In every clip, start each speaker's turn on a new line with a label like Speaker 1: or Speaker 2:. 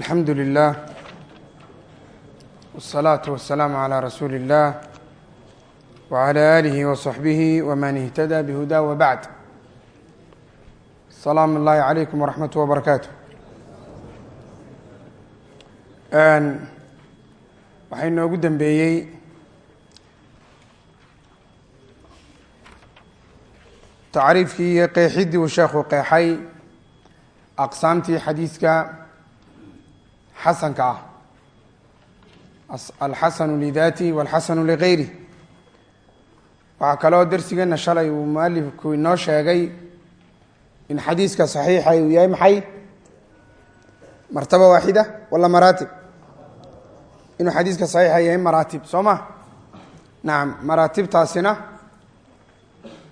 Speaker 1: alxamdu lilah wالsalaaةu wasalaamu calىa rasuuli اllah wعalى alihi waصaxbihi wman ihtada bhuda wbacd salaam اllahi عalaykum waraxmat wbarakaatu waxaa inoogu dembeeyey tacriifkii iyo qeexidii uu sheekhu qeexay aqsaamtii xadiiska xasanka ah. Alxasanu lidati walxasanu ligayri. Waxaa kaloo darsigeena shalay uu mualifku inoo sheegay in xadiiska saxiixa uu yahay maxay? Martaba waaxida wala maraatib? Inuu xadiiska saxiixa yahay maraatib soo ma? Nacam maraatibtaasina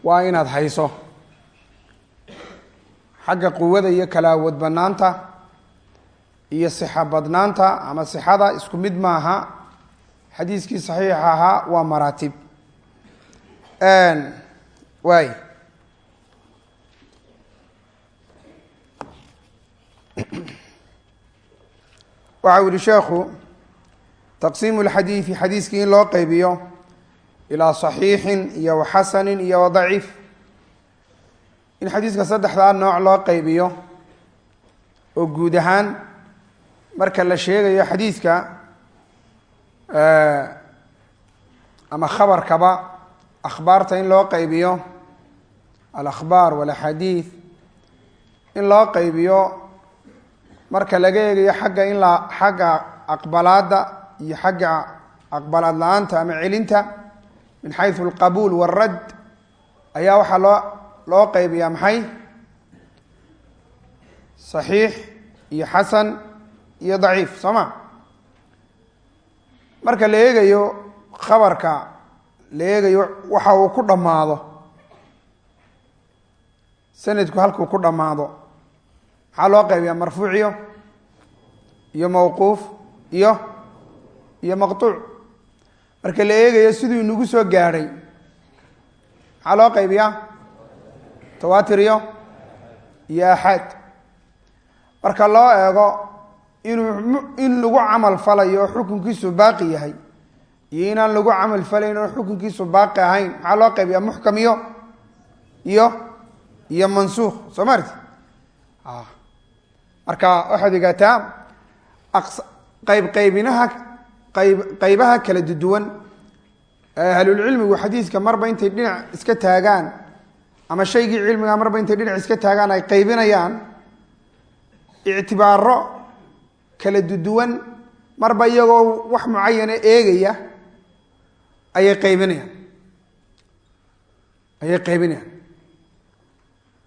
Speaker 1: waa inaad hayso. Xagga quwada iyo kala banaanta iyo sixa badnaanta ama sixada isku mid maaha. Xadiiskii saxiixa ahaa waa maraatib. Waay. Waxa u yihi sheekhu taqsiimu lxadiidi xadiiskii in loo qeybiyo ilaa saxiixin iyo waxasanin iyo wadaciif in xadiiska saddexdaa nooc loo qeybiyo oo guud ahaan marka la sheegayo xadiiska ama khabarkaba akhbaarta in loo qeybiyo alakhbaar walaxaadiid in loo qeybiyo marka laga eegayo xagga in la xagga aqbalaadda iyo xagga aqbalaad la'aanta ama celinta min xaysu alqabuul waalradd ayaa waxaa loo loo qeybiyaa maxay? Saxiix iyo xasan iyo daciif soo ma? Marka la eegayo khabarka la eegayo waxa uu ku dhammaado sanadku halkuu ku dhammaado maxaa loo qeybiyaa marfuuciyo iyo mawquuf iyo iyo maqtuuc. Marka la eegayo siduu inagu soo gaadhay maxaa loo qeybiyaa tawaatir iyo iyo axaad marka loo eego in lagu camal falayo oo xukunkiisu baaqi yahay iyo inaan lagu camal falayn oo xukunkiisu baaqi ahayn. Maxaa loo qeybiyaa muxkam iyo iyo iyo soo marti marka waxaad ogaataa qayb qaybinaha qayb qaybaha kala duwan ahlulcilmigu xadiiska marba intay dhinac iska taagaan ama shaygii cilmiga marba intay dhinac iska taagaan ay qaybinayaan ictibaaro kala duwan marba iyagoo wax mucayana eegaya ayay qaybinayaan. Ayay qaybinayaan.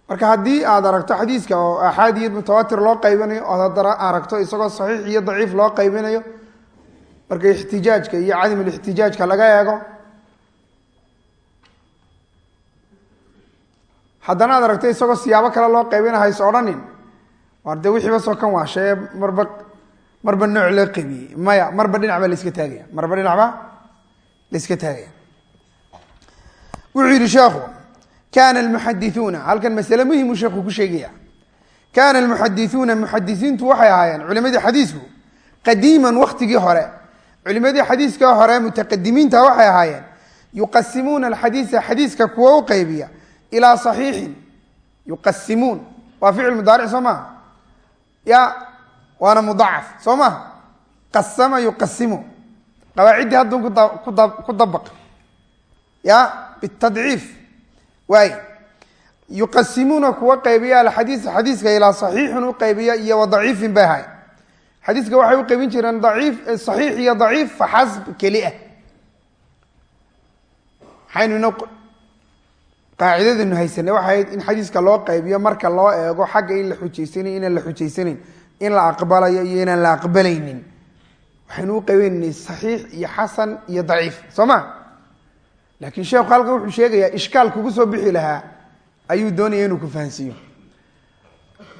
Speaker 1: Marka haddii aad aragto xadiiska oo axaad iyo mutawatir loo qaybinayo ood aragto isagoo saxiix iyo daciif loo qaybinayo marka ixtijaajka iyo cadamulixtijaajka laga eego haddana aad aragto isagoo siyaabo kale loo qaybina hays odhanin war dee wixiiba soo kan waashee marba marba nooc loo qaybiyey maya marba dhinac baa laiska taagaya. Marba dhinacba laiska taagaya. Wuxuu yihi sheekhu kana almuxadithuuna halkan masale muhimu sheekhu ku sheegaya kana almuxadithuuna muxadisiintu waxay ahaayeen culimadii xadiisku qadiiman waktigii hore. Culimadii xadiiska hore mutaqadimiinta waxay ahaayeen yuqasimuuna alxadiisa xadiiska kuwa u qeybiya ilaa saxiixin. Yuqasimuun waa ficil mudaaric soo maha ya waana mudacaf soo maha qasama yuqasimu. Qawaaciddii hadduu ku dabaq. Ya bitadciif. Waay. Yuqasimuuna kuwa qaybiya alxadiis xadiiska ilaa saxiixin u qaybiya iyo wa bay ahay xadiiska waxay u qaybin jireen daciif saxiix iyo daciif faxasb keli ah. Maxaynu ino qaacidadanu haysanay. Waxay ahayd in xadiiska loo qaybiyo marka loo eego xagga in la xujaysanayo inaan la xujaysanayn in la aqbalayo iyo inaan la aqbalaynin. Waxaynu u qaybeynay saxiix iyo xasan iyo daciif soo ma? Laakiin sheekhu halkan wuxuu sheegayaa ishkaal kugu soo bixi lahaa ayuu doonaya inuu ku fahansiiyo.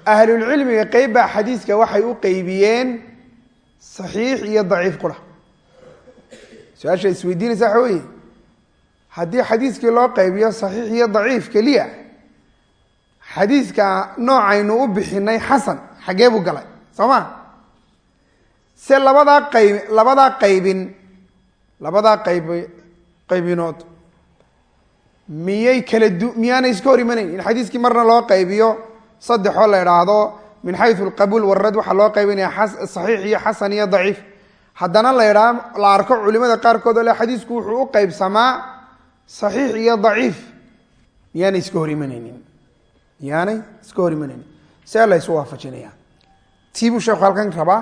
Speaker 1: Ahlulcilmiga qeyb baa xadiiska waxay u qeybiyeen saxiix iyo daciif qura su'aasha isweydiinaysa waxa weye haddii xadiiskii loo qaybiyo saxiix iyo daciif keliya xadiiska noocaynu u bixinay xasan xaggee buu galay soo ma se labadaa qayb labadaa qaybin labadaa qayb qaybinood. Miyay kala du miyaanay iska hor imanayn? In xadiiskii marna loo qaybiyo saddexoo la idhaahdo min xayu alqabuul warad waxaa loo qaybinaya saxiix iyo xasan iyo daciif. Haddana la idhaa la arko culimada qaarkood oo le xadiisku wuxuu u qaybsamaa saxiix iyo daciif. Miyaanay iska hor imanaynin miyaanay iska hor imanaynin see la ysu waafajinaya tii buu sheekhu halkan rabaa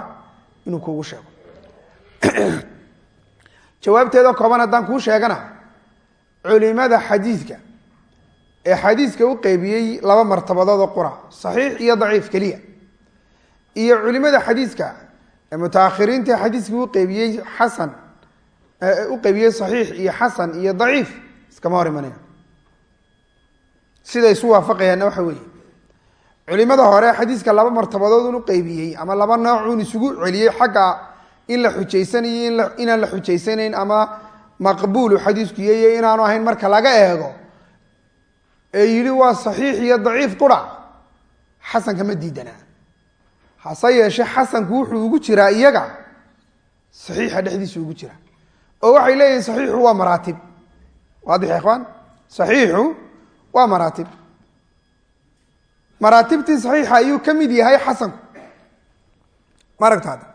Speaker 1: inuu kuugu sheego jawaabteeda kooban haddaan kuu sheegana culimada xadiidka ee xadiiska u qeybiyey laba martabadood oo qura saxiix iyo daciif keliya iyo culimada xadiiska ee mutaakhiriinta xadiiska u qeybiyey xasan u qeybiyey saxiix iyo xasan iyo daciif iskama hor imanaya siday isu waafaqayaanna waxa weeye culimada hore xadiiska laba martabadoodun u qeybiyey ama laba noocuun isugu celiyey xagga in la xujaysanayo inaan la xujaysanayn ama maqbuulu xadiisku yeyo inaanu ahayn marka laga eego ee yidhi waa saxiix iyo daciif qura xasanka ma diidanaa. Hase yeeshe xasanku wuxuu ugu jiraa iyaga saxiixa dhexdiisa ugu jira oo waxay leeyihiin saxiixu waa maraatib. Waadix ikhwaan saxiixu waa maraatib maraatibtii saxiixa ayuu ka mid yahay xasanku maragtaada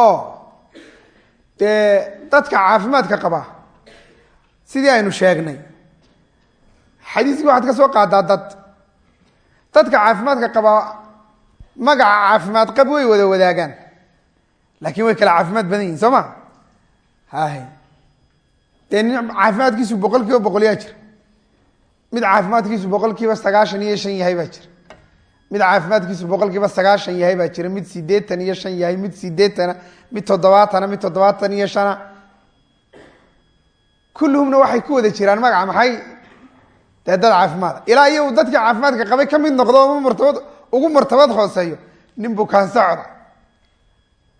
Speaker 1: oo dee dadka caafimaadka qaba sidii aynu sheegnay. Xadiiskii waxaad ka soo qaadaa dad. Dadka caafimaadka qaba magaca caafimaad qab way wada wadaagaan. Laakiin way kala caafimaad badan yihiin soo ma? Hahe dee nin caafimaadkiisu boqol kiiba boqolyaa jira mid caafimaadkiisu boqol kiiba sagaashan iyo shan yahay baa jira. Mid caafimaadkiisu boqol kiiba sagaashan yahay baa jira. Mid sideetan iyo shan yahay mid sideetana mid toddobaatana mid toddobaatan iyo shana. Kulluhumna waxay ku wada jiraan magaca maxay? Dee dad caafimaada ilaa iyo uu dadkii caafimaadka qabay ka mid noqdo uma martabad ugu martabad hooseeyo nin bukaan socda.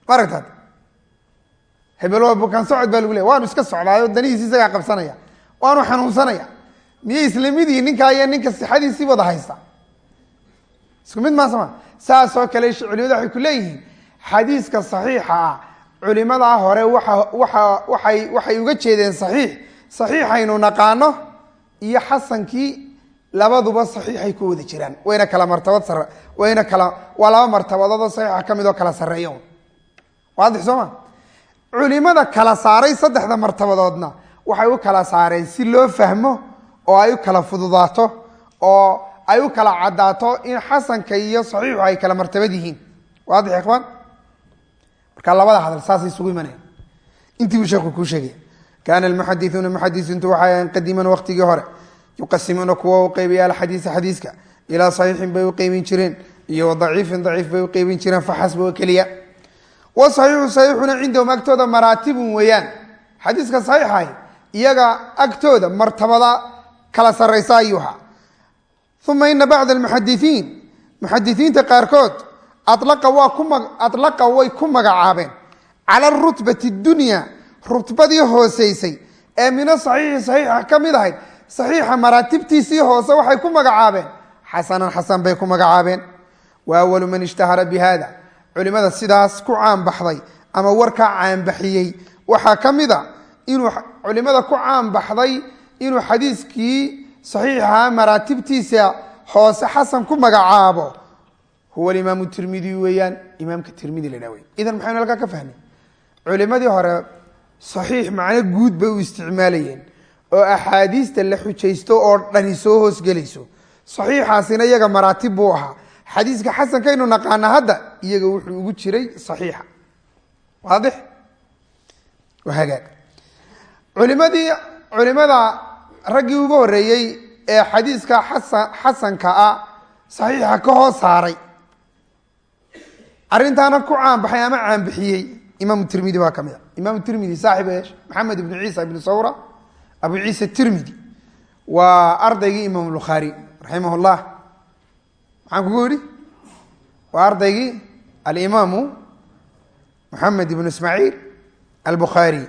Speaker 1: Ma aragtaad hebel waa bukaan baa lagu leey waanu iska socdaayo danihiisi isagaa qabsanaya. Waanu xanuunsanaya miyay isla mid yihiin ninkaa iyo ninka sixadiisii wada haysta. Isku mid maasama saasoo kale culimada waxay ku leeyihiin xadiiska saxiixa ah culimadaa hore waa waa waay waxay uga jeedeen saxiix. Saxiixaynu naqaano iyo xasankii labaduba saxiixay ku wada jiraan. Wayna kala martabad sar wayna kala waa laba martabadoodoo saxiixa ka mid oo kala sarreeya waadix soo ma culimada kala saaray saddexda martabadoodna waxay u kala saareen si loo fahmo oo ay u kala fududaato oo ay u kala caddaato in xasanka iyo saxiixu ay kala martabad yihiin. Waadix ikhwaan marka labada hadal saasay isugu imanaya intii buu sheekhu kuu sheegaya kaana almuxadisuuna muxadisiintu waxay ahayn qadiiman waqtigii hore yuqasimuuna kuwa u qeybiya alxadiisa xadiiska ilaa saxiixin bay u qeybin jireen iyo daciifin daciif bay u qeybin jireen faxasba oo keliya. Wa saxiixu saxiixuna cindahum agtooda maraatibun weeyaan. Xadiiska saxiixahi iyaga agtooda martabada kala saraysa ayuu ahaa. Uma ina bacda almuxadisiin muxadisiinta qaarkood alaqa way ku magacaabeen. Cala rutbati dunya rutbadii hooseysay ee mina saxiixi saxiixa ka mid ahayd saxiixa maraatibtiisii hoose waxay ku magacaabeen. Xasanan xasan bay ku magacaabeen. Wa awalu man ishtahara bi hada culimada sidaas ku caanbaxday ama warkaa caanbaxiyey. Waxaa ka mid a inuu culimada ku caanbaxday inuu xadiiskii saxiixaha maraatibtiisa hoose xasan ku magacaabo. Huwa imaamu tirmidi weeyaan imaamka tirmidi la dha idan maxaynu halkaa ka fahmay? Culimadii hore saxiix macno guud bay u isticmaalayeen oo axaadiista la xujaysto oo dhani soo hoosgelayso saxiixaasina iyaga maraatib buu ahaa. Xadiiska xasankaynu naqaana hadda iyaga wuxuu ugu jiray saxiixa. Waadix? Hagaag. Culimadii culimada raggii ugu horeeyey ee xadiiska xasan xasanka ah saxiixa ka hoos saaray. Arrintaana ku caanbaxay ama caanbixiyey imaamu tirmidi waa ka mid a. Imaamu tirmidi saaxib eesh maxamed ibnu ciisa ibnu sawra abu ciisa tirmidi waa ardaygii imaam bukhaari raximah llah maxaan kugu yidhi waa ardaygii alimaamu moxamed ibnu ismaaciil albukhaari.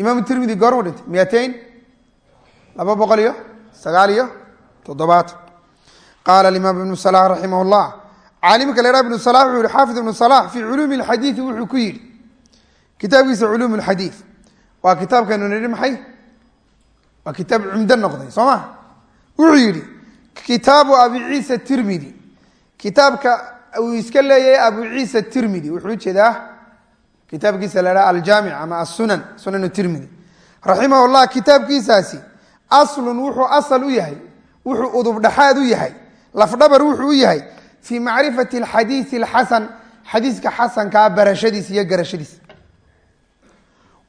Speaker 1: Imaamu tirmidi goormu dhintay miyatain laba boqol iyo sagaal iyo toddobaatan qaala alimaam ibnu salah raximah llah caalimka la ydhaha ibnu salax wuxuu yihi xaafid ibnu salax fii culuumi lxadiidi wuxuu ku yidhi. Kitaabkiisa culuum lxadiid waa kitaabkanu nidhi maxay? Waa kitaab cumdo noqday soo ma wuxuu yidhi kitaabu abi ciisa tirmidi. Kitaabka uu iska leeyahay abu ciisa tirmidi. Wuxuu u jeedaa kitaabkiisa la dhaha aljaamic ama asunan sunan tirmidi. Raximah llah kitaabkiisaasi aslun wuxuu asal u yahay wuxuu udubdhaxaad u yahay lafdhabar wuxuu u yahay fii macrifati alxadiisi alxasan xadiiska xasankaa barashadiis iyo garashadiis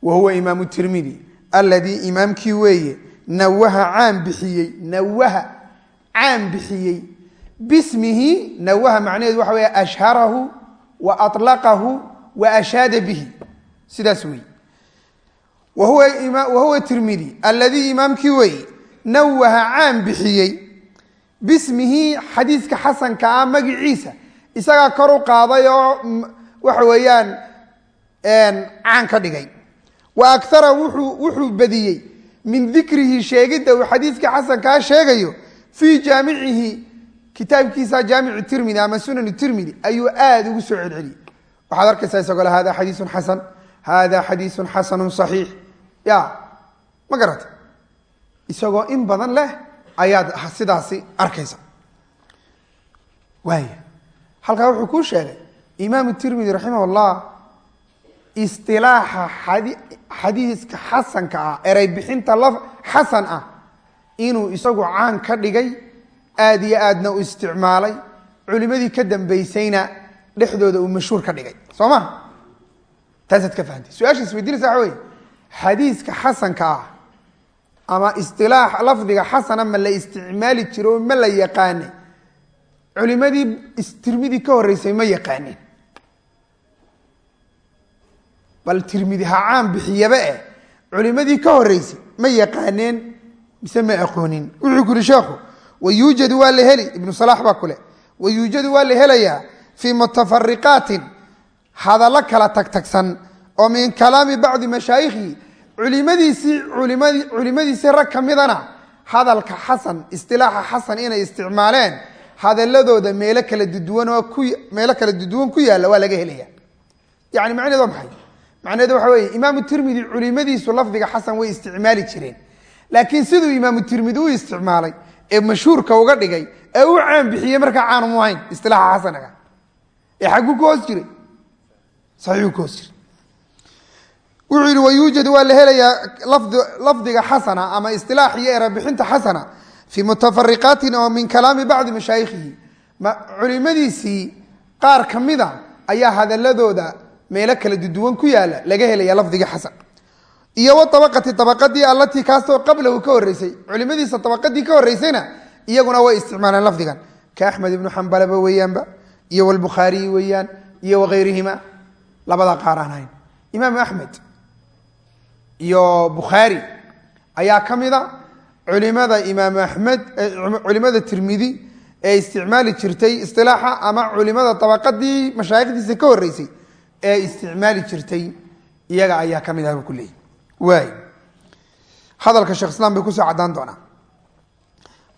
Speaker 1: wa huwa imaamu tirmidi aladii imaamkii weeye nawaha caan bixiyey nawaha caan bixiyey bismihi nawaha macnaheedu waxa weeye ashharahu wa aطlaqahu wa ashaada bihi. Sidaas weeye wa huwa tirmidi aladii imaamkii weeye nawaha caan bixiyey bismihi xadiiska xasanka ah magiciisa isagaa kor u qaaday oo waxa weeyaan caan ka dhigay wa akara wuxuu badiyey min dikrihi sheegidda uu xadiiska xasankaa sheegayo fii jaamicihi kitaabkiisa jaamicu tirmidi ama sunan tirmidi ayuu aada ugu soo celceliyey waxaad arkaysaa isagoo le xadiisun xasan hada xadiisun xasanu صaxiix ya ma garata isagoo in badan leh ayaad sidaasi arkaysa. Waaya halkaa wuxuu kuu sheegay imaamu tirmidi raximah اllah isilaaxa xadiiska xasanka ah eray bixinta xasan ah inuu isagu caan ka dhigay aad iyo aadna u isticmaalay culimadii ka dambaysayna dhexdooda uu mashhuur ka dhigay. Soo ma? Taasaad ka fahamtay su'aasha isweydiinaysa waxa wey xadiiska xasanka ah ama isilaax lafdiga xasana ma la isticmaali jiro ma la yaqaane. Culimadii tirmidi ka horeysay ma yaqaaneen bal tirmidi ha caan bixiyaba eh. Culimadii ka horeysay ma yaqaaneen mise ma aqoonin? Wuxuu ku yihi sheekhu wayuujadu waa la heli. Ibnu salax baa kule wayuujadu waa la helayaa fii mutafariqaatin. Hadallo kala tagtagsan oo min kalaami bacdi mashaayikhihi culimadiisii ulimad culimadiisii rag ka midana hadalka xasan istilaaxa xasan inay isticmaaleen hadaladooda meelo kala duduwan ku meelo kala duduwan ku yaalla waa laga helaya yani macneed maxay? Macneedu waxa weeye imaamu tirmidi culimadiisu lafdiga xasan way isticmaali jireen. Laakiin siduu imaamu tirmidi u isticmaalay ee mashhuurka uga dhigay ee u caan bixiyey markaa caanum ahayn isilaaxa xasanaga. Ee xagguu ka hoos jiray? Saxiixuu ka hoos jiray wuxuu yihi wayuujadu waa la helayaa lafdiga xasana ama isilaax iyo xasana fii mutafariqaatin oo min kalaami bacdi mashaayikhihi. Culimadiisii qaar ka mida ayaa hadaladooda meelo kala duduwan ku yaalla laga helaya lafdiga xasan. Iyo waabaqati abaqadii allatii kaasoo qablahu ka horeysay culimadiisa abaqadii ka horeysayna iyaguna way isticmaaleen lafdigan. Ka axmed ibnu xambalaba weeyaanba iyo wlbukhaariyi weeyaan iyo wakeyrihima labada qaar aan ahayn imaam axmed iyo bukhaari ayaa ka mida culimada imaam axmed culimada tirmidi ee isticmaali jirtay isilaaxa ama culimada abaqadii mashaayikhdiisa ka horeysay ee isticmaali jirtay. Iyaga ayaa ka mid ah buu ku leeyay waay hadalka shekh islam bay ku soo caddaan doonaa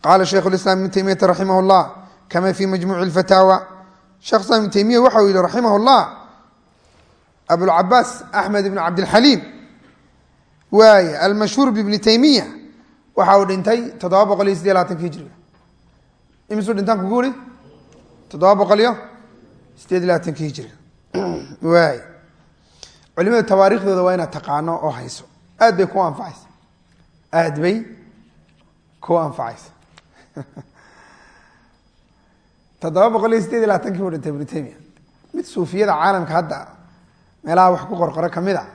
Speaker 1: qaala shaykhu lislaam ibnu taymiyata raximah llah kama fi majmuuci lfataawa shekh islam ibnu taymiya waxa uu yihi raximah llah abulcabaas axmed ibn cabdilxaliim waay almashhuur bibni taymiya waxa uu dhintay toddoba boqol iyo sideed labaatanka hijriga imisuu dhintaan kugu uri toddoba boqol iyo sideed iyo labaatanka hijriga. Waay culimada tawaariikhdooda waa inaad taqaano oo hayso. Aad bay ku anfacaysa. Aad bay ku anfacaysa. toddoba boqol iyo sideed iyo buu dhintay ibnu taymiya mid suufiyada caalamka hadda meelaha wax ku qorqoro ka mid a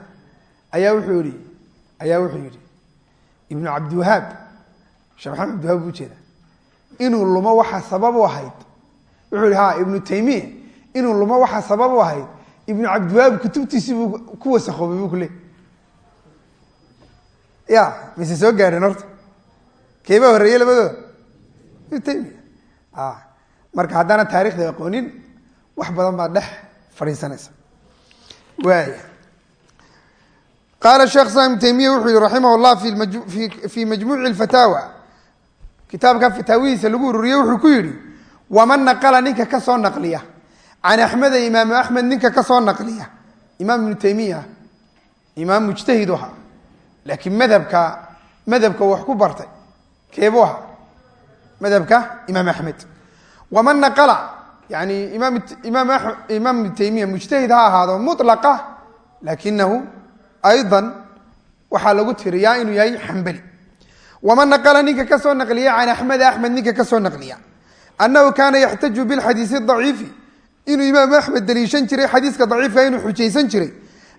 Speaker 1: ayaa wuxuu yihi ayaa wuxuu yihi ibnu cabdiwahaab sheekh maxamed abdiwahaab buu ujeeda inuu lumo waxaa sabab u ahayd. Wuxuu yihi ha ibnu taymiya inuu lumo waxaa sabab u ahayd ibnu cabdiwahaab kutubtiisii buu ku wasakoobay buu ku leey ya mise soo gaadheen horta? Keebaa horreeyey labadooda? Ibnu taymiya marka haddana taarikhda aqoonin wax badan baad dhex fadhiisanaysa. Waaya qaala sheekh ibnu taymiya wuxuu yihi raximah llah fi majmuuci lfataawa kitaabka fataawihiisa lagu ururiyey wuxuu ku yidhi waman naqala ninka ka soo naqliya can axmeda imaamu axmed ninka ka soo naqliya imaam ibnu taymiya imaam mujtahid u ahaa laakiin madhabka madhabka wax ku bartay keebuu ahaa madhabka imaam axmed waman naqala yani imaam imaam imaam ibnu taymiya mujtahid ha ahaado mulaqa lakinahu ayضa waxaa lagu tiriyaa inuu yahay xambali waman naqla ninka ka soo naqliya can axmed axmed ninka ka soo naqliya annahu kaana yaxtaju bilxadiisi daciifi inuu imaam axmed daliishan jiray xadiiska daciifka inuu xujaysan jiray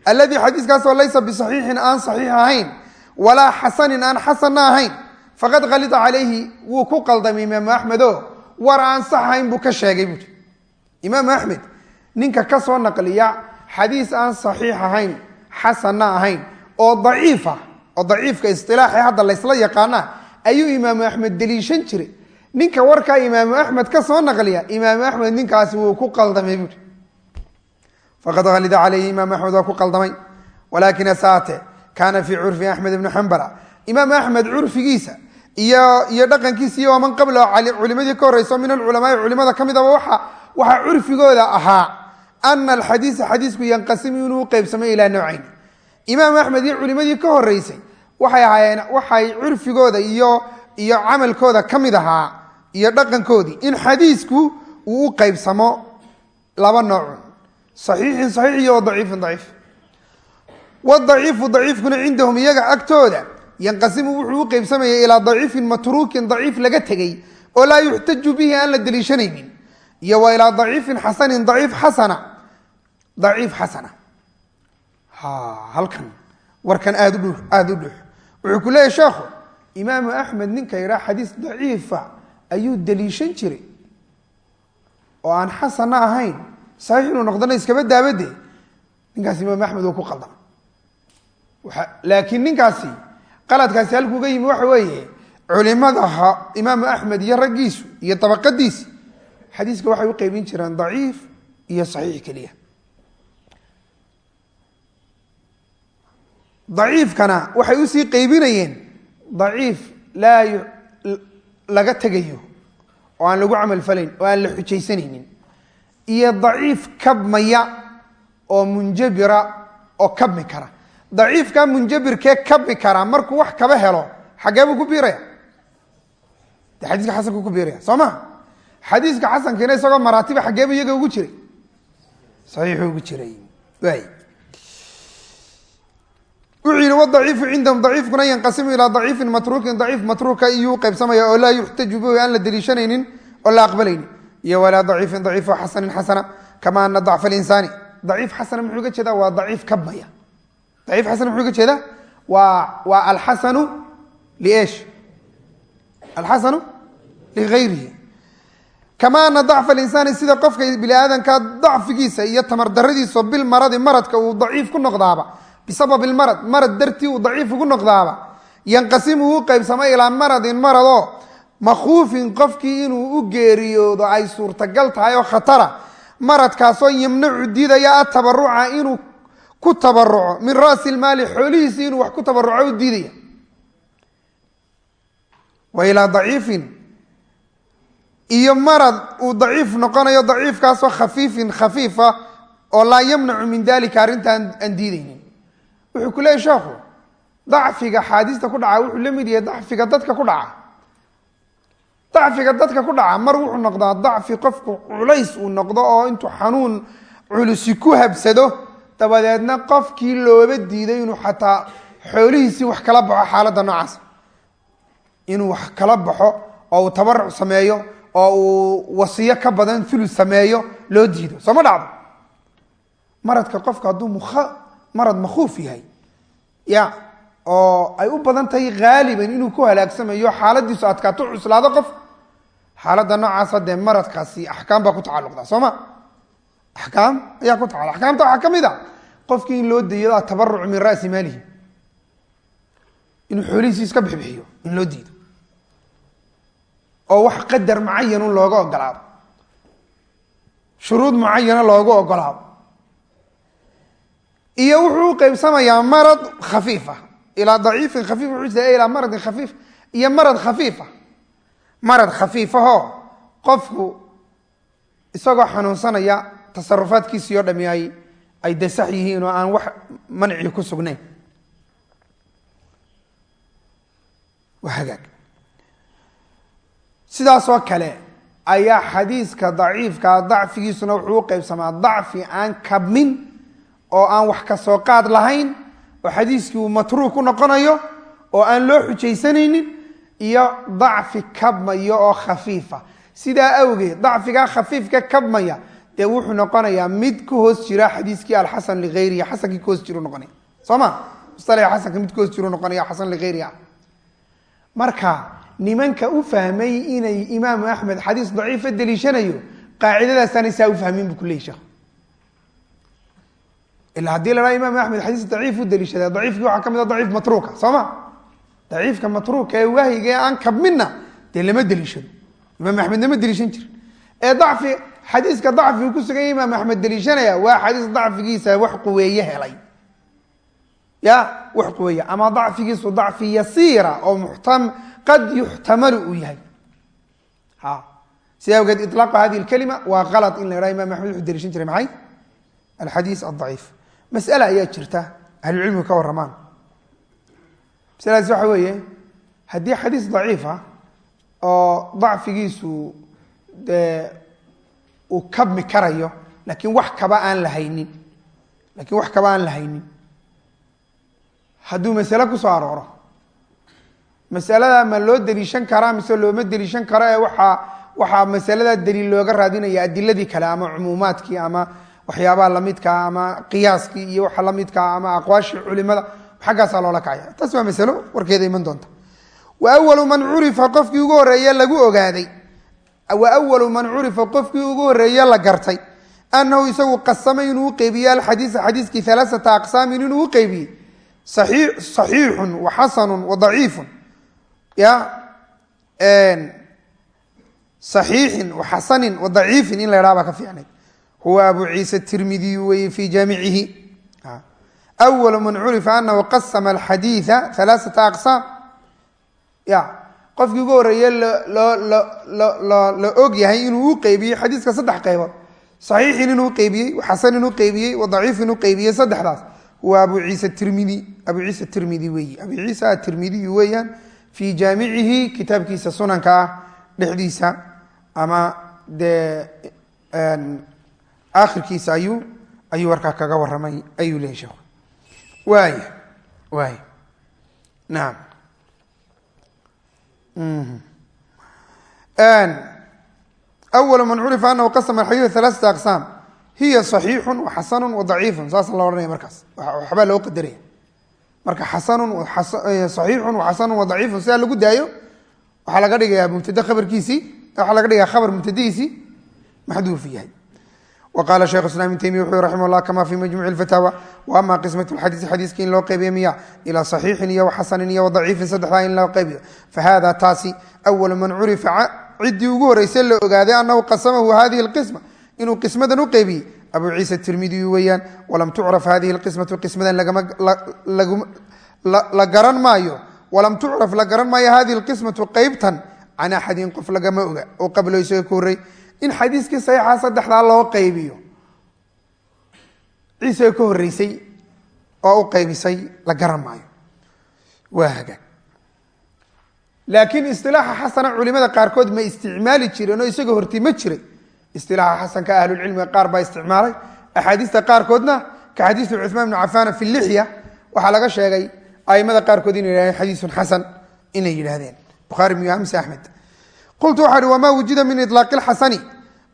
Speaker 1: alladii xadiiskaasoo laysa bisaxiixin aan saxiix ahayn walaa xasanin aan xasanna ahayn faqad kalida calayhi wuu ku qaldamay imaamu axmedo war aan sax ahayn buu ka sheegay buui imaam axmed ninka ka soo naqliya xadiis aan saxiix ahayn xasanna ahayn oo daciifa oo daciifka isilaaxi hadda laysla yaqaana ayuu imaamu axmed deliishan jiray. Ninka warkaa imaamu axmed ka soo naqliya imaamu axmed ninkaasi wuu ku qaldamay buui faqad halida calayhi imaam axmed waa ku qaldamay. Walaakin asaate kaana fii curfi axmed ibni xambala. Imaam axmed curfigiisa iyo iyo dhaqankiisa iyo waman qabla culimadii ka horeyso min alculamaai culimada ka midaba waa waxaa curfigooda ahaa ana alxadiisa xadiisku yanqasimu inuu qeybsamay ilaa nowcayn imaam axmed iyo culimadii ka horeysay waxay ahaayeen waxay curfigooda iyo iyo camalkooda ka mid ahaa iyo dhaqankoodii in xadiisku uu u qeybsamo laba noocun saxiixin saxiix iyo daciifin daciif wadaciifu daciifkuna cindahum iyaga agtooda yanqasimu wuxuu u qeybsamaya ilaa daciifin matruukin daciif laga tegey oo laa yuxtaju bihi aan la deliishanaynin iyo wa ilaa daciifin xasanin daciif daciif xasana. Halkan. Warkan aad u dhuux wuxuu ku leeyahy sheekhu imaamu axmed ninka yidhaa xadiis daciifa ayuu deliishan jiray. Oo aan xasanna ahayn saxiix inuu noqdana iskaba daabade ninkaas imaam axmed uu ku qaldama laakiin ninkaasi qaladkaasi halkuuga yimi waxa weeye culimada imaamu axmed iyo raggiisu iyo dabaqadiisi xadiiska waxay u qeybin jireen daciif iyo saxiix keliya daciifkana waxay u sii qeybinayeen daciif laa laga tegayo oo aan lagu camal falayn oo aan la xujaysanaynin. Iyo daciif kabmaya oo munjabira oo kabmi kara. Daciifka munjabirkee kabi kara markuu wax kaba helo xagee buu ku biiraya? De xadiiska xasanku ku biiraya soo ma xadiiska xasankiina isagoo maraatiba xageebu iyaga ugu jiray? Saxiixuu ugu jiray. Waay yihi wadaciifu cindahum daciifkuna yanqasimu ilaa daciifin matruukin daciif matruuka iyuu qeybsamaya oo laa yuxtaju bihi aan la deliishanaynin oo la aqbalaynin. Iyo walaa daciifin daciif xasanin xasana kama ana dacfa linsaani daciif xasana muxuu ga jeedaa? Waa daciif kabmaya daciif xasan muxuu ga jeedaa? Waa waa alxasanu liesh alxasanu ligayrihi kama ana dacfa linsaani sida qofka bini aadanka dacfigiisa iyo tamar daradiisa bil maradi maradka uu daciif ku noqdaaba bisabab marad marad dartii uu daciif ugu noqdaaba yanqasimu uu qeybsamo ilaa maradin maradoo makhuufin qofkii inuu u geeriyoodo ay suurtagal tahay oo khatara maradkaasoo yamnacu diidaya atabaruca inuu ku tabaruco min ra'si lmaali xoolihiisi inuu wax ku tabaruco u diidaya wa ilaa daciifin iyo marad uu daciif noqonayo daciifkaasoo khafiifin khafiifa oo laa yamnacu min dalika arrinta aan diidaynin wuxuu ku leeyay sheekhu dacfiga xaadiista ku dhaca wuxuu la mid yahay dacfiga dadka ku dhaca. Dacfiga dadka ku dhaca mar wuxuu noqdaa dacfi qofku culays uu noqdo oo intuu xanuun culusi ku habsado dabadeedna qofkii looba diiday inuu xataa xoolihiisii wax kala baxo xaaladda noocaas. Inuu wax kala baxo oo uu tabaruc sameeyo oo uu wasiyo ka badan ulu sameeyo loo diido. Soo ma dhacdo? Maradka qofka hadduu marad makhuuf yahay. Ya oo ay u badan tahay haaliban inuu ku halaagsamayo xaaladiisu adkaato cuslaado qof xaaladda noocaasa dee maradkaasi axkaam baa ku tacalluqda soo ma? Axkaam ayaa ku tacalluq axkaamta waxaa ka mid a qofkii in loo dayado atabaruc min ra'si maalihi. Inuu xoolihiisi iska bixbixiyo in loo diido. Oo wax qadar mucayanun looga ogolaado. Shuruud mucayana loogu ogolaado iyo wuxuu u qeybsamayaa marad khafiifa ilaa daciifin khafiif wuxuu ilaa maradin khafiif iyo marad khafiifa marad khafiifahoo qofku isagoo xanuunsanaya tasarufaadkiisii oo dhami ay ay de yihiin oo aan wax manci ku sugnayn. Sidaasoo kale ayaa xadiiska daciifkaa dacfigiisuna wuxuu u qeybsamaa dacfi aan kabmin oo aan wax ka soo qaad lahayn oo xadiiskii uu matruuk u noqonayo oo aan loo xujaysanaynin iyo dacfi kabmaya oo khafiifa. Sidaa awgeed dacfigaa khafiifka kabmaya dee wuxuu noqonayaa mid ka hoos jira xadiiskii alxasan liayrihi xasankii ka hoos jiru noqonaya soo ma? Musalaxa xasanka mid ka hoos jiru noqonaya xasan liayrihi ah marka nimanka u fahmay inay imaamu axmed xadiis daciifa deliishanayo qaacidadaasaanay saa u fahmin bu kuleyi sheekh ila haddii la dhaha imam xadiis daciif u deliishada daciifkii waxaa ka mid a daciif matruuka soo ma daciifka matruuka ee wahyiga ee aan kabminna dee lama deliishado imaam axmed lama deliishan jirin ee dacfi xadiiska dacfigu ku suganya imaam axmed deliishanaya waa xadiis dacfigiisa wax quweeye helay ya wax quweeye ama dacfigiisu dacfi yasiira oo muxtam qad yuxtamalu uu yahay ha sida awgeed ilaaqu hadi lkalima waa kalad in la idhaha imam axmed wuxuu deliishan jiray maxay alxadiis aldaciif mas'ala ayaa jirta ahlucilmigu ka warramaan. Masaladaas waxa weeye haddii xadiis daciifa oo dacfigiisu dee uu kabmi karayo laakiin wax kaba aan la haynin lakiin wax kaba aan la haynin hadduu masale ku soo arooro masalada ma loo deliishan karaa mise looma deliishan karo ee waxaa waxaa masalada daliil looga raadinaya adiladii kale ama cumuumaadkii ama waxyaabaha lamidkaa ama qiyaaskii iyo waxa lamidkaa ama aqwaashii culimada xaggaasaa loola kacaya taas waa masalo warkeeda iman doonta. Wa awalu man curifa qofkii ugu horeeye lagu ogaaday. Wa awalu man curifa qofkii ugu horeeye la gartay. Anahu isagu qasamay inuu uqeybiye alxadiisa xadiiskii alaaata aqsaamin inuu uqeybiyey saxiixun wa xasanun wa daciifun. Ya saxiixin wa xasanin wa daciifin in la ydhaha baa ka fiicnay huwa abu ciise tirmidiy weye fii jaamicihi awalu man curifa anahu qasama alxadiia alaaata aqsaam ya qofkii ugu horeeye la og yahay inuu u qeybiyey xadiiska saddex qaybood saxiixin inuu qeybiyey xasan inuu qeybiyey wadaciif inuu qeybiyey saddexdaas huwa abu ciise tirmidi abu ciise tirmidi weeye abu ciise atirmidiyu weeyaan fii jaamicihi kitaabkiisa sunanka ah dhexdiisa ama dee aakhirkiisa ayuu ayuu warkaa kaga waramay ayuu leeyahy sheekhu. Waaya waaya naam. Mhm. Awalu man curifa anahu qasama alxadiida alaaata aqsaam. Hiya صaxiixu waxasanu wadaciifu saasa la odhanaya markaas. Waxbaa loo qadaraya marka xasanu صaxiixu eh, waxasanu wadaciifun sidaa lagu daayo waxaa laga dhigayaa mubtade khabarkiisii waxaa laga dhigayaa khabar mubtadadiisii maxduufu yahay wqala shekh islam ibn taymiya wuxuu raximah llah kama fii majmuci lfataawa wa ama qismatu lxadiisi xadiiska in loo qaybiyo miya ilaa saxiixin iyo xasanin iyo daciifin saddexdaa in loo qaybiyo fahada taasi awalu man curifa ciddii ugu horeyse la ogaaday anahu qasamahu hadihi lqisma inuu qismadan u qaybiyey abu ciisa tirmidiy weeyaan walam tucraf hadihi lqismatu qismadan la garan maayo walam tucraf la garan maayo hadihi lqismatu qaybtan can axadin qof lagama oga oo qablo isaga ka horey in xadiiskii saxiixa saddexdaa loo qaybiyo. Ciise ka horeysay oo u qaybisay la garan maayo waa hagaag laakiin isilaaxa xasana culimada qaarkood ma isticmaali jireen oo isaga horti ma jiray. Isilaaxa xasanka ahlulcilmiga qaar baa isticmaalay. Axaadiista qaarkoodna ka xadiisu cuثmaan bnu cafana fi lixya waxaa laga sheegay aimada qaarkood inay yidhahdeen xadiisun xasan inay yidhahdeen bukhaari bn mise axmed qultu waxaa ihi wamaa wujida min ilaaqi xasani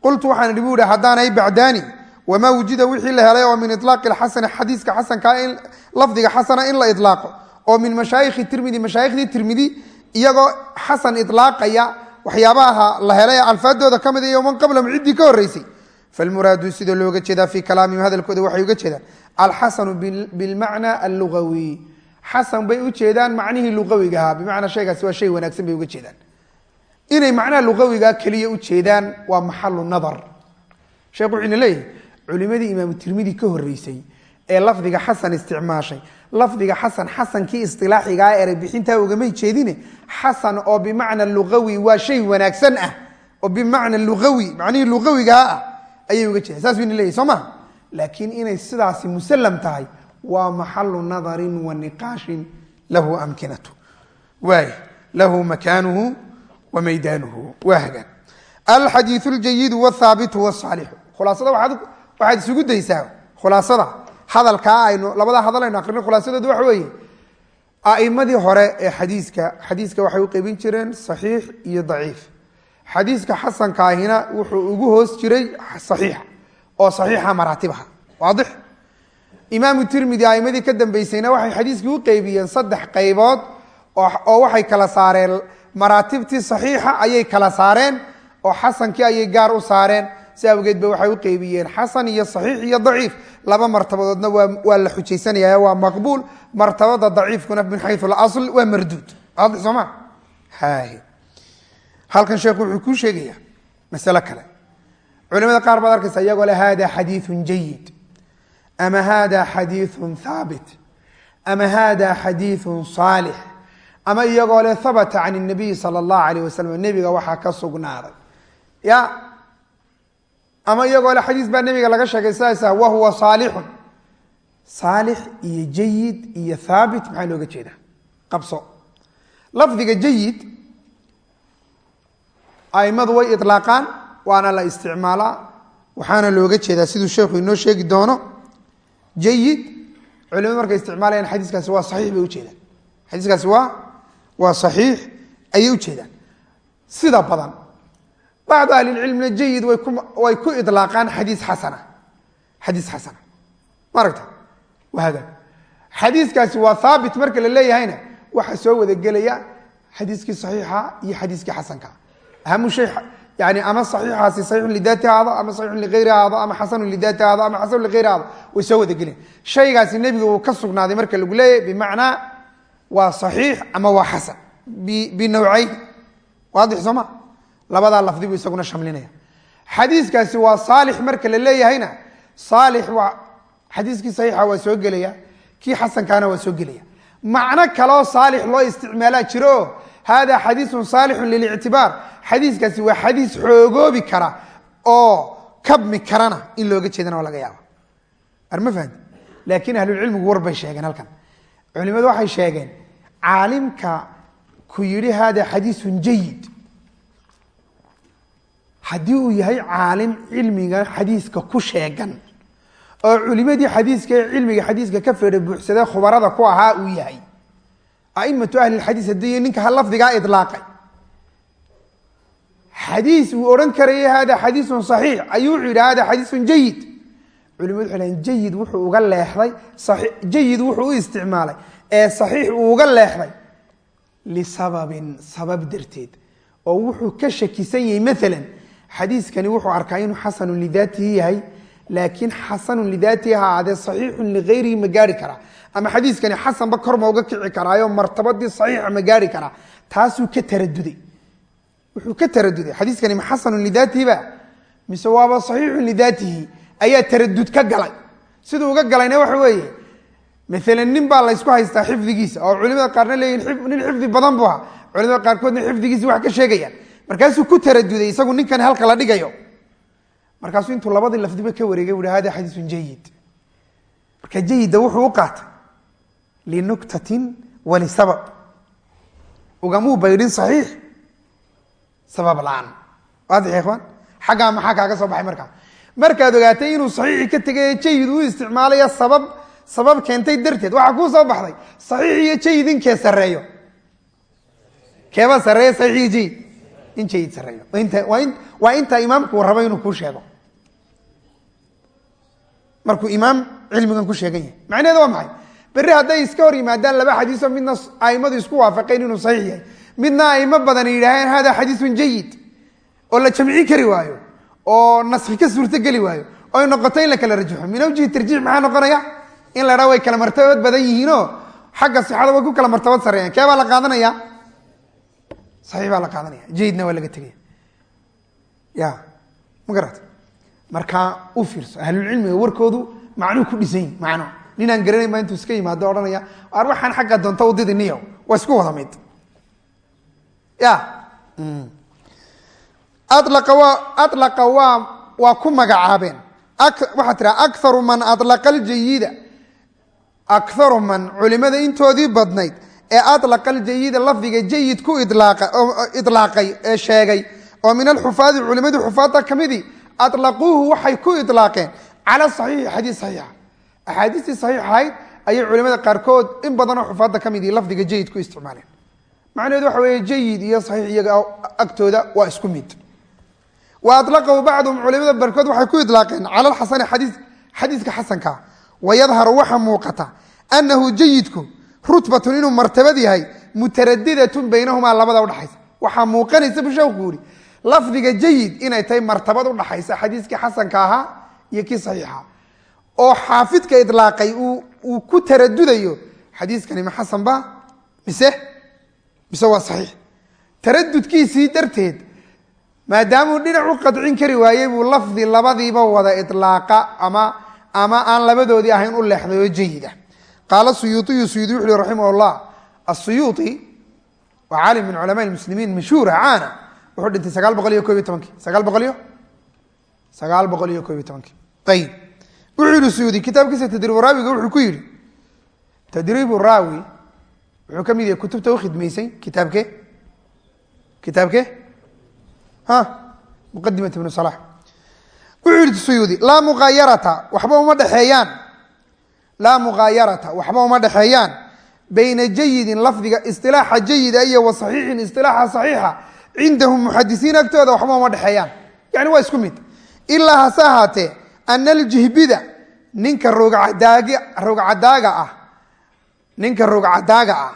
Speaker 1: qultu waxaan ihi bu ihi haddaanay bacdaani wamaa wujida wixii la helay oo min ilaaqi xasani xadiiska xasankaa in lafdiga xasana in la ilaaqo oo min mashaayikhi tirmidi mashaayikhdii tirmidi iyagoo xasan ilaaqaya waxyaabaha la helay alfaadooda ka mid iyo man qablahum ciddii ka horeysay falmuraadu sida looga jeedaa fii kalaamihim hadalkooda waxay uga jeedaan alxasanu bilmacna allugawi. Xasan bay u jeedaan macnihii lugawiga ahaa bimacnaa shaygaasi waa shay wanaagsan bay uga jeedaan inay macnaha lugawigaa keliya u jeedaan waa maxalu nadar. Sheekh wuxuuna leeyahay culimadii imaamu tirmidi ka horeysay ee lafdiga xasan isticmaashay lafdiga xasan xasankii isilaaxigaa eray bixintaa ugamay jeedine xasan oo bimacna lugawi waa shay wanaagsan ah oo bimacna lugawi macnihii lugawigaa ah ayay uga jeedaan saas wayna leeyahy soo maha laakiin inay sidaasi musallam tahay waa maxalu nadarin wa niqaashin lahu amkinatu. Waay lahu makaanuhu wa maydaanuhu waa hagaan alxadiiu ljayidu wthaabitu wsaalixu khulaasada waxaad isugu daysaa khulaasada hadalkaa aynu labada hadal aynu akrino khulaasadoodu waxa weeye a'imadii hore ee xadiiska xadiiska waxay u qeybin jireen saxiix iyo daciif xadiiska xasankaahina wuxuu ugu hoos jiray saxiixa oo saxiixa maraatibha waadix imaamu tirmidi a'imadii ka dambeysayna waxay xadiiskii u qeybiyeen saddex qaybood oo waxay kala saareen maraatibtii saxiixa ayay kala saareen oo xasankii ayay gaar u saareen. Si awgeed ba waxay u qeybiyeen xasan iyo saxiix iyo daciif. Laba martabadoodna waa la xujaysanaya waa maqbuul. Martabada daciifkuna min xayu lasl waa marduud. Waadix sooma halkan sheekhu wuxuu kuu sheegaya masalo kale. Culimada qaar baad arkaysa iyagoo le hada xadiiun jayid ama hada xadiiun haabit ama hada xadiiun saalix ama iyagoo le habata can nabiyi sala allahu alayh wasalam nebiga waxaa ka sugnaaday. Ya ama iyagoo le xadiis baa nebiga laga sheegay sidaasa wahuwa saalixun. Saalix iyo jayid iyo haabit maxaa looga jeedaa? Qabso. Lafdiga jayid aimadu way ilaaqaan waana la isticmaalaa waxaana looga jeedaa siduu sheekhu inoo sheegi doono. Jayid culimadu markay isticmaalayaan xadiiskaasi waa saxiix bay ujeedaan xadiiskaasi waa waa saxiix ayay ujeedaan sida badan bacdu ahlilcilmina jayid way ku ilaaqaan xadiis xasana. Xadiis xasana. Ma aragta wahada xadiiskaasi waa haabit marka la leeyahayna waxaa soo wada gelaya xadiiskii saxiixa iyo xadiiskii xasanka. Ahamu shay yani ama saxiixaasi saxiixun lidaati haado ama saxiixun ligayri haado ama xasanun lidaati haado ama xasanun ligayri haado way soo wada gelayan shaygaasi nebiga uu ka sugnaaday marka lagu leeyahy bimacnaa waa saxiix ama waa xasan? Binawcayn waadix soo ma? Labadaa lafdi buu isaguna shamlinaya. Xadiiskaasi waa saalix marka la leeyahayna saalix waa xadiiskii saxiixa waa soo gelaya kii xasankaana waa soo gelaya. Macno kaloo saalix loo isticmaalaa jiro hada xadiisun saalixun lilictibaar xadiiskaasi waa xadiis xoogoobi kara oo kabmi karana in looga jeedana waa laga yaaba arma fahanti laakiin ahlulcilmigu war bay sheegeen halkan. Culimadu waxay sheegeen caalimka ku yidhi hada xadiisun jayid haddii uu yahay caalim cilmiga xadiiska ku sheegan oo culimadii xadiiska ee cilmiga xadiiska ka fedha buuxsadee khubarada ku ahaa uu yahay aimatu ahli lxadiis haddii ninka lafdigaa ilaaqay xadiis uu odhan karaya hada xadiisun saxiix ayuu yidhi hada xadiisun jayid culimadu waxay lehen jayid wuxuu uga leexday jayid wuxuu u isticmaalay ee saxiix uu uga leexday lisababin sabab darteed oo wuxuu ka shakisan yahay maalan xadiiskani wuxuu arkaa inuu xasanun lidaatihi yahay laakiin xasanun lidaatihi ha saxiixun ligayrihi ma gaari karaa. Ama xadiiskani xasanba korma uga kici karaayo martabadii saxiixa ma gaari karaa. Taasuu ka taraduday. Wuxuu ka taraduday xadiiskani ma xasanun lidaatihiba mise waaba saxiixun lidaatihi? Ayaa taradud ka galay. Siduu uga galayna waxa weeye maalan nin baa laysku haystaa xifdigiisa oo culimada qaarna leeyihiin nin xifdi badan buu ahaa. Culimada qaarkoodna xifdigiisa wax ka sheegayaan. Markaasuu ku taraduday isagu ninkan halka la dhigayo. Markaasuu intuu labadii lafdiba ka wareegay u hada xadiisun jayid marka jayidda wuxuu u qaatay linuktatin walisabab ugamuu baydhin saxiix. Sabab la'aan. Waadix ikhwaan xaggaa maxaa kaaga soo baxay markaa? Markaad ogaatay inuu saxiixii ka tegay jayid uu isticmaalaya sabab sabab keentay darteed. Waxaa kuu soo baxday. Saxiix iyo jayid in sareeyo keeba sareeya saxiix iyo jayid in jayid sareeyo waa intaa imaamku rabo inuu kuu sheego. Markuu imaam cilmigan ku sheegan yahay. Waa maxay? Berri hadday iska hor yimaadaan laba xadiisoo midna aimadu isku waafaqeen inuu saxiix yahay. Midna aimo badan yidhaaheen hada xadiisun jayid oo la jamcin kari waayo oo naski ka suurtogeli waayo oy noqoto in la kala rajaxo. Min awjihi tarjiix maxaa noqonaya in la dhaa way kala martabad badan yihiinoo xagga sixada way ku kala martabad sareeyaan kee baa la qaadanaya? Saxiix baa la qaadanaya. Jayidna waa laga tegaya. Ya ma garat markaa u fiirso ahlulcilmiga warkoodu macnuu ku dhisan yihi macno. Ninaan garanayn baa intuu iska yimaado odhanaya ar waxaan xagga doonta u didiniyo waa isku wada mid. Ya. Alaqa waa alaqa waa waa ku magacaabeen. Waxaa tiraa akaru man alaqa aljayida akaru man culimada intoodii badnayd ee alaqa aljayida lafdiga jayid ku ilaaqay ee sheegay oo min alxufaadi culimadii xufaadda ka midii alaquuhu waxay ku ilaaqeen cala saxiixi xadiis saxiixa axaadiistii saxiix ayay culimada qaarkood in badanoo xufaadda ka midii lafdiga jayid ku isticmaaleen macnaheedu waxa weeye jayid iyo saxiix iyaga agtooda waa isku mid wa alaqahu bacduhum culimada barkood waxay ku ilaaqeen cala alxasani xadiiska xasankaa wayadharu waxa muuqata annahu jayidku rutbatun inuu martabad yahay mutaradidatun baynahumaa labada udhaxaysa waxaa muuqanaysa bu sheekhu yihi lafdiga jayid inay tahay martabad udhaxaysa xadiiskii xasanka ahaa iyo kii saxiixa oo xaafidka ilaaqay uu ku taradudayo xadiiskani ma xasan ba mise mise waa saxiix taradudkiisii darteed maadaamuu dhinac u qadcin kari waayey buu lafdi labadiiba wada ilaaqa ama ama aan labadoodii ahayn u leexday oo jayida. Qaala suyuuiyu suyuudi wuxu uhi raximah llah asuyuui waa caalim min culamaa muslimiin mashhuura caana. Wuxuu dhintay sagaal boqol iyo koob iyo tobankii sagaal boqol iyo? Sagaal boqol iyo koob iyo tobankii ayib wuxuu yihi suyuudi kitaabkiisa tadriibu raawiga wuxuu ku yidhi tadriibu raawi wuxuu ka mid yahay kutubta ukhidmaysay kitaabke kitaabke muqadimat ibnu salax wuxuu yihi suyuudi laa muaayarata waxba uma dhexeeyaan. Laa muqaayarata waxba uma dhexeeyaan. Bayna jayidin lafdiga isilaaxa jayida iyo wa saxiixin isilaaxa saxiixa cindahum muxadisiin agtooda waxba uma dhexeeyaan. Yani waa isku mid. Ilaa hase ahaatee ana aljihbida ninka rogcadaaga ah ninka rogcadaaga ah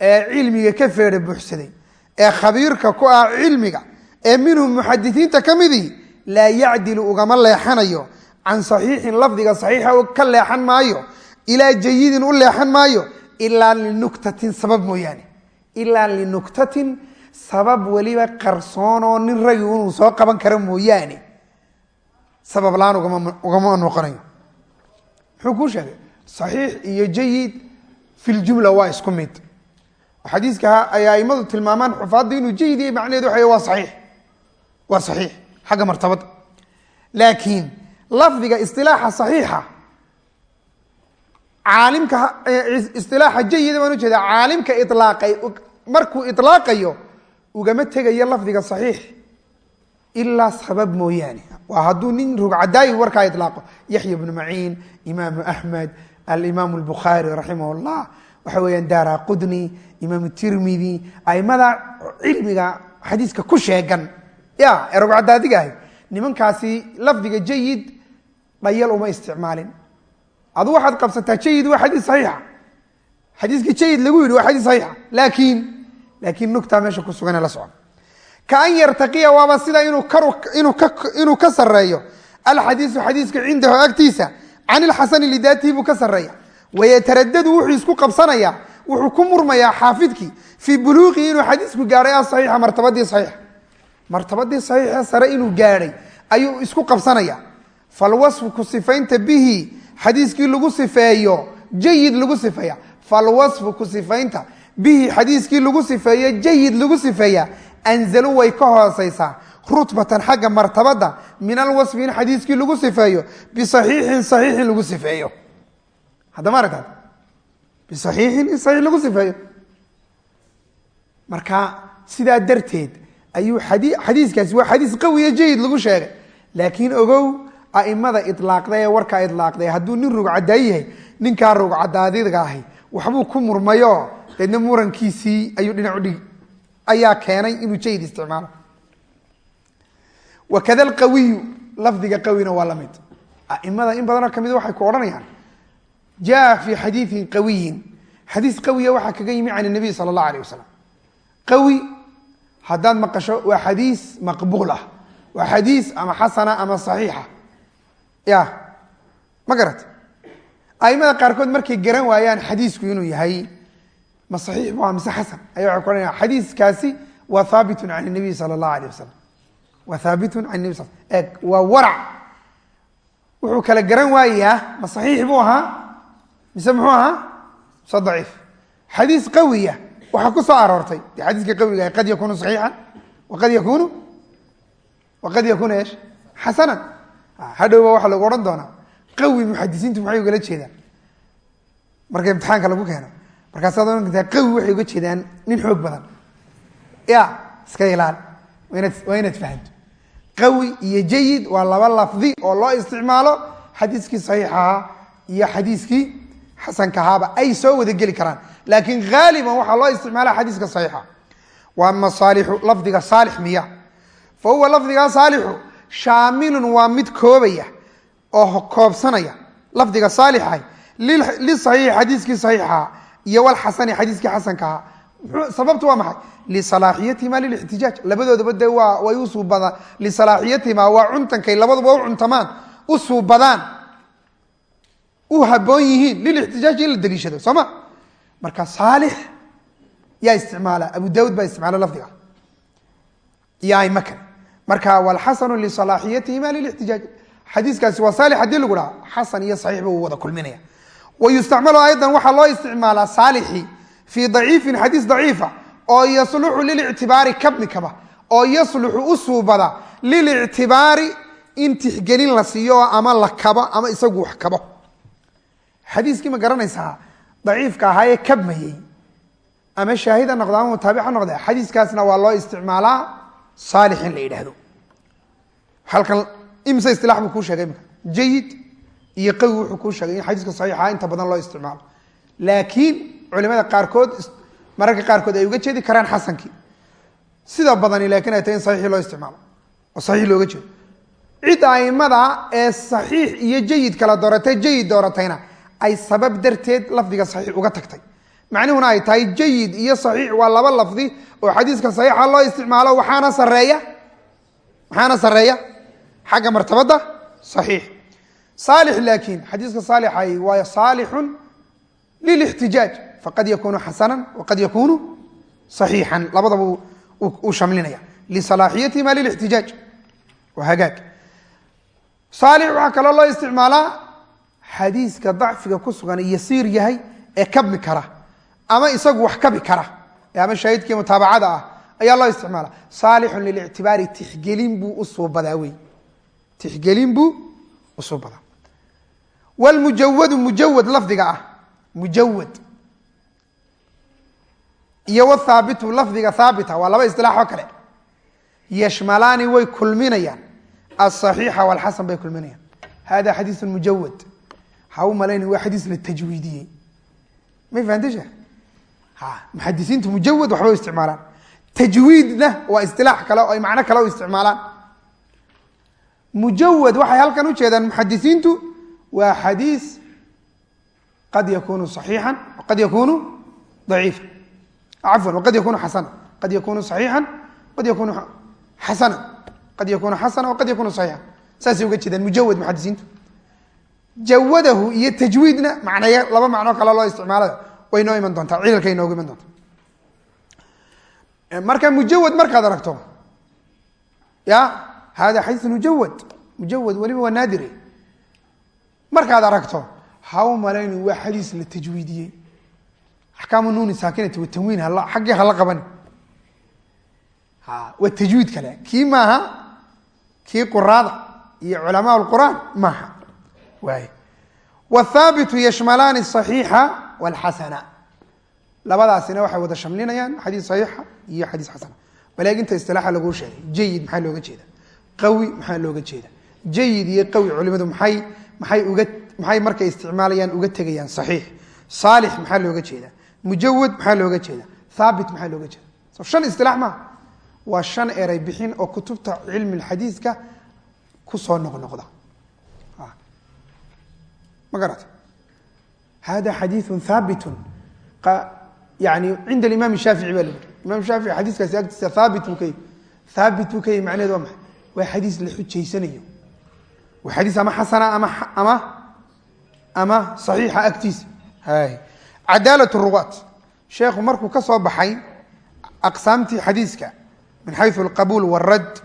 Speaker 1: ee cilmiga ka feedha buuxsaday ee khabiirka ku ah cilmiga ee minhum muxadisiinta ka midii laa yacdilu ugama leexanayo. Can saxiixin lafdiga saxiixa ka leexan maayo. Ilaa jayidin u leexan maayo. Ilaa linuktatin sabab mooyaane. Ilaa linuktatin sabab weliba qarsoon oo nin ragi inuu soo qaban karo mooyaane. Sabab la'aan ugama noqonayo. Muxuu kuu sheegay? Saxiix iyo jayid fi waa isku mid. Xadiiska ay aimadu tilmaamaan xufaadda inuu jayid iyo macnaheedu waxa waa saxiix. Waa saxiix xagga martabadda laakiin lafdiga isilaaxa saxiixa caalimka isilaaxa jayida baan ujeeda caalimka ilaaqay markuu ilaaqayo ugama tegayo lafdiga saxiix. Ilaa sabab mooyaane. Waa hadduu nin rugcadaayi warkaa ilaaqo yaxya bnu maciin imaamu axmed alimaam albukhaari raximah waxa weeyaan daara qudni tirmidi aimada cilmiga xadiiska ku sheegan ya ee rugcadaadiga ahay nimankaasi lafdiga jayid dhayal uma isticmaalin. Adu waxaad qabsataa jayid waa xadiis saxiixa. Xadiiskii jayid lagu yidhi waa xadiis saxiixa. Laakiin laakiin nugtaa meesha ku sugan la socon kaan yartaqiya waaba sida inuu ka sareeyo alxadiisu xadiiska cindahu agtiisa can ilxasani lidaatihi buu ka sareeya wayataradadu wuxuu isku qabsanaya wuxuu ku murmayaa xaafidkii fii buluuqii inuu xadiisku gaadhay asaxiixa martabadii saxiixa martabadii saxiixe sare inuu gaadhay ayuu isku qabsanaya. Falwasfu ku sifaynta bihi xadiiskii lagu sifeeyo jayid lagu sifeeya. Falwasfu ku sifaynta bihi xadiiskii lagu sifeeyo jayid lagu sifeeya. Anzalu way ka hooseysaa rutbatan xagga martabada min alwasfi in xadiiskii lagu sifeeyo. Bisaxiixin saxiixin lagu sifeeyo. Haddama aragtaad bisaxiixin in saxiix lagu sifeeyo. Marka sidaa darteed ayuu xadiiskaasi waa xadiis qawiya jayid lagu sheegay. Laakiin ogow aimada ilaaqda ee warkaa ilaaqday hadduu nin rugcadaa yahay ninkaa rugcadaadiga ahi waxbuu ku murmayo. Deedna murankiisii ayuu dhinac udhigi ayaa keenay inuu jayid isticmaalo. Wakada alqawiyu lafdiga qawina waa la mid. Aimada in badanoo ka mid waxay ku odhanayaan jaa fi xadiiin qawiyin. Xadiis qawiya waxaa kaga yimi can nabiy sala allah alayh wasalam qawi haddaad maqasho waa xadiis maqbuul ah. Waa xadiis ama xasana ama saxiixa. Ya ma garat aimada qaarkood markay garan waayaan xadiisku inuu yahay ma saxiix bu mise xasan? Aya waxay ku xadiiskaasi waa haabitun can nabiy sala allah alayh wasalam waa haabitun can nabi sal eeg waa warac. Wuxuu kala garan waayaa ma saxiix buu ahaa? Mise muxuu ahaa? Mise daciif. Xadiis qawiya waxaa ku soo aroortay. De xadiiska qawiga qad yakunu saxiixan waqad yakunu waqad yakunu esh xasanan. Hadhowba waxaa lagu odhan doonaa. Qawi muxadisiintu maxay ugala jeedaan. Marka imtixaanka lagu keeno. Markaasaad qawi waxay uga jeedaan nin xoog badan. Ya iska inaad waa inaad fahanto. Qawi iyo jayid waa laba lafdi oo loo isticmaalo xadiiskii saxiixahaa iyo xadiiskii xasankahaaba ay soo wada geli karaan laakiin haaliban waxaa loo isticmaala xadiiska saxiixa. Waa masaalixu lafdiga saalix miya. Fa huwa lafdigaa saalixu shaamilun waa mid koobaya oo koobsanaya. Lafdiga saalixah lisaxiixi xadiiskii saxiixaha iyo walxasani xadiiskii xasankaha sababtu waa maxay? Lisalaaxiyatihima lilixtijaaj labadoodaba de way u suubadaan lisalaaxiyatihima waa cuntankay labaduba u cuntamaan u suubadaan u haboon yihiin. Lilixtijaaj in la daliishado soo ma marka saalix yaa isticmaala abu daawud baa isticmaala lafdiga. Iyo aimo kale marka walxasanu lisalaaxiyatihima lilixtijaaj xadiiskaasi waa saalix haddii lagu dhaha xasan iyo saxiixba uu wada kulminaya. Wayustacmalu aydan waxaa loo isticmaalaa saalixi fii daciifin xadiis daciifa oo yasluxu lilictibaari kabnikaba oo yasluxu u suubada lilictibaari in tixgelin la siiyo ama la kabo ama isagu wax kabo. Xadiiskii ma garanaysaa daciifka ahaa ee kabmayey ama shaahid ha ama mutaabic ha xadiiskaasna waa loo isticmaalaa saalix in la yidhaahdo. Halkan imse istilaax buu kuu sheegay imika jayid iyo qawi wuxuu kuu sheegay in xadiiska saxiixa inta badan loo isticmaalo. Laakiin culimada qaarkood mararka qaarkood ay uga jeedi karaan xasankii sida badani laakiin ay tahay in saxiixii loo isticmaalo. Oo saxiix looga jeedo. Cid aimada ee saxiix iyo jayid kala dooratay jayid dooratayna ay sabab darteed lafdiga saxiix uga tagtay. Macnuhuna ay tahay jayid iyo saxiix waa laba lafdi oo xadiiska saxiixa loo isticmaalo waxaana sareeya waxaana sareeya xagga martabada saxiix. Saalix laakiin xadiiska saalixay waa saalixun lilixtijaaj faqad yakunu xasanan waqad yakunu saxiixan. Labadaba uu shamlinaya. Lisalaaxiyatihima lilixtijaaj hagaag. Saalix waxaa kaloo loo isticmaalaa xadiiska dacfiga ku sugan yasiir yahay ee kabmi kara ama isagu wax kabi kara ama shaahidkii mutaabacada ah ayaa loo isticmaala. Saalixun lilictibaari tixgelin buu usuubadaa wey tixgelin buu usuubadaa wlmujawadu mujawad lafdiga ah mujawad iyo wthaabitu lafdiga haabita waa laba isilaaxoo kale. Yashmalaani way kulminayaan asaxiixa walxasan bay kulminayaan. Hada xadiisu mujawad ha u malayna waa xadiis la tajwiidiyey may fahamte sheekh ha muxadisiintu mujawad waxba u isticmaalaan tajwiidna waa istilaax kale oo ay macno kale u isticmaalaan mujawad waxay halkan u jeedaan muxadisiintu waa xadiis qad yakunu صaxiixan qad yakunu daciifa cafwan waqad yakunu xasana qad yakunu صaxiixan qad yakunu xasana qad yakunu xasana waqad yakunu صaxiixan saasay uga jeedaan mujawad muxadisiintu jawadahu iyo tajwiidna macnaya laba macnoo kale loo isticmaalayo way noo iman doontaa cilalkay noogu iman doontaa. Marka mujawad markaad aragto ya hada xadiis mujawad mujawad weliba waa naadire markaad aragto ha u malayni waa xadiis la tajwiidiyey. Axkaamu nuuni saakinati watanwiin hala xaggii hala qabani ha waa tajwiid kale. Kii maaha? Kii quraada iyo culamaa lqur'aan maaha waay. Wthaabitu yashmalaani asaxiixa walxasana labadaasina waxay wada shamlinayaan xadiis saxiixa iyo xadiis xasana. Balaaginta istilaaxa laguu sheegay jayid maxaa looga jeeda qawi maxaa looga jeeda jayid iyo qawi culimadu maxay maxay uga maxay markay isticmaalayaan uga tegayaan saxiix? Saalix maxaa looga jeeda mujawad maxaa looga jeeda haabit maxaa looga jeeda so shan istilaax maaha waa shan eray bixin oo kutubta cilmi lxadiiska ku soo noqnoqda ma garata hada xadiiu haabitun yani cinda alimaam shaafici baa la yiri imam xadiiskaasi agtiisa haabit buu ka yihi haabit buu ka waa maxay? Waa xadiis la xujaysanayo. Waa xadiis ama xasana ama ama ama saxiixa agtiisa. Cadaalat ruwaat. Sheekhu markuu ka soo baxay aqsaamtii xadiiska min xayu alqabuul warad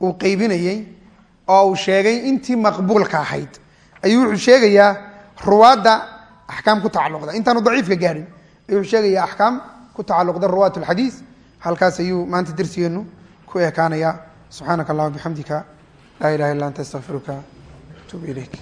Speaker 1: uu qeybinayey oo uu sheegay intii maqbuulka ahayd. Ayuu wuxuu sheegayaa ruwaadda axkaam ku tacaluqda intaanu daciifka gaadhin ayuu wuxuu sheegayaa axkaam ku tacaluqda ruwaat alxadiis halkaas ayuu maanta darsigeenu ku ekaanaya subxaanaka allahuma bixamdika laa ilaha illa anta astaqfiruka atuub ilayk